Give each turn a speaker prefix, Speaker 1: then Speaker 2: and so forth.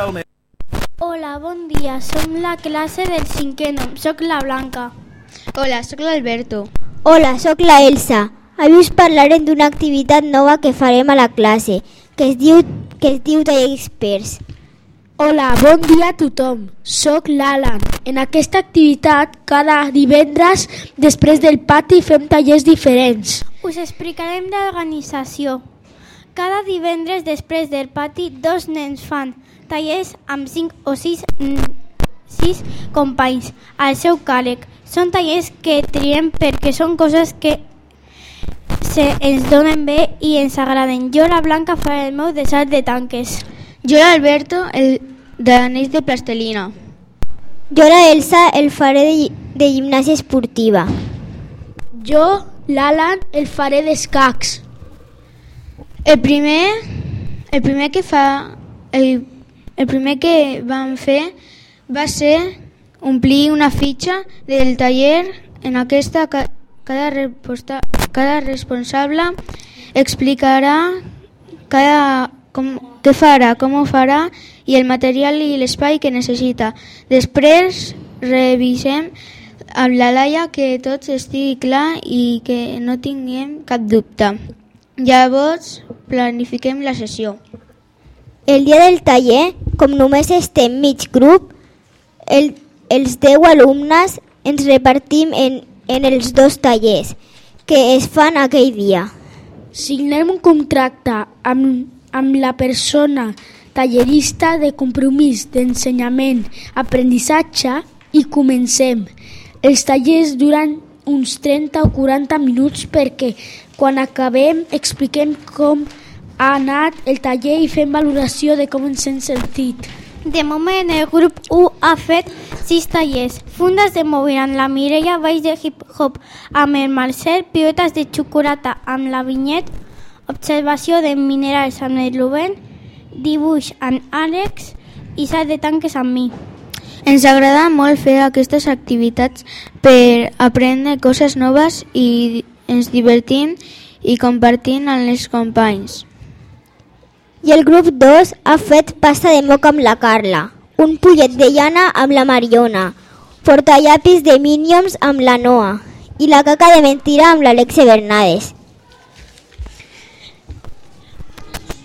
Speaker 1: Hola, bon dia. Som la classe del cinquè nom. Soc la Blanca.
Speaker 2: Hola, sóc l'Alberto.
Speaker 3: Hola, sóc la Elsa. Avui us parlarem d'una activitat nova que farem a la classe, que es diu, que es diu Taller Experts.
Speaker 4: Hola, bon dia a tothom. Soc l'Alan. En aquesta activitat, cada divendres, després del pati, fem tallers diferents.
Speaker 1: Us explicarem l'organització. Cada divendres després del pati, dos nens fan tallers amb 5 o 6 sis companys al seu càrrec. Són tallers que triem perquè són coses que se ens donen bé i ens agraden. Jo, la Blanca, faré el meu de salt de tanques.
Speaker 2: Jo l'Alberto, el de l'anell de plastelina.
Speaker 3: Jo, la Elsa, el faré de, de gimnàsia esportiva.
Speaker 4: Jo, l'Alan, el faré d'escacs.
Speaker 2: El primer, el primer que fa, el, el primer que vam fer va ser omplir una fitxa del taller. En aquesta ca, cada, resposta, cada responsable explicarà cada, com, què farà, com ho farà i el material i l'espai que necessita. Després revisem amb la Laia que tot estigui clar i que no tinguem cap dubte. Llavors planifiquem la sessió.
Speaker 3: El dia del taller, com només estem mig grup, el, els 10 alumnes ens repartim en, en els dos tallers que es fan aquell dia.
Speaker 4: Signem un contracte amb, amb la persona tallerista de compromís d'ensenyament, aprenentatge i comencem. Els tallers duran uns 30 o 40 minuts perquè quan acabem expliquem com ha anat el taller i fem valoració de com ens hem sentit.
Speaker 1: De moment, el grup 1 ha fet 6 tallers. Fundes de mòbil amb la Mireia, balls de hip-hop amb el Marcel, pilotes de xocolata amb la Vinyet, observació de minerals amb el Rubén, dibuix amb Àlex i salt de tanques amb mi.
Speaker 2: Ens agrada molt fer aquestes activitats per aprendre coses noves i ens divertim i compartim amb els companys.
Speaker 3: I el grup 2 ha fet pasta de moca amb la Carla, un pollet de llana amb la Mariona, portallapis de Minions amb la Noa i la caca de mentira amb l'Alexe Bernades.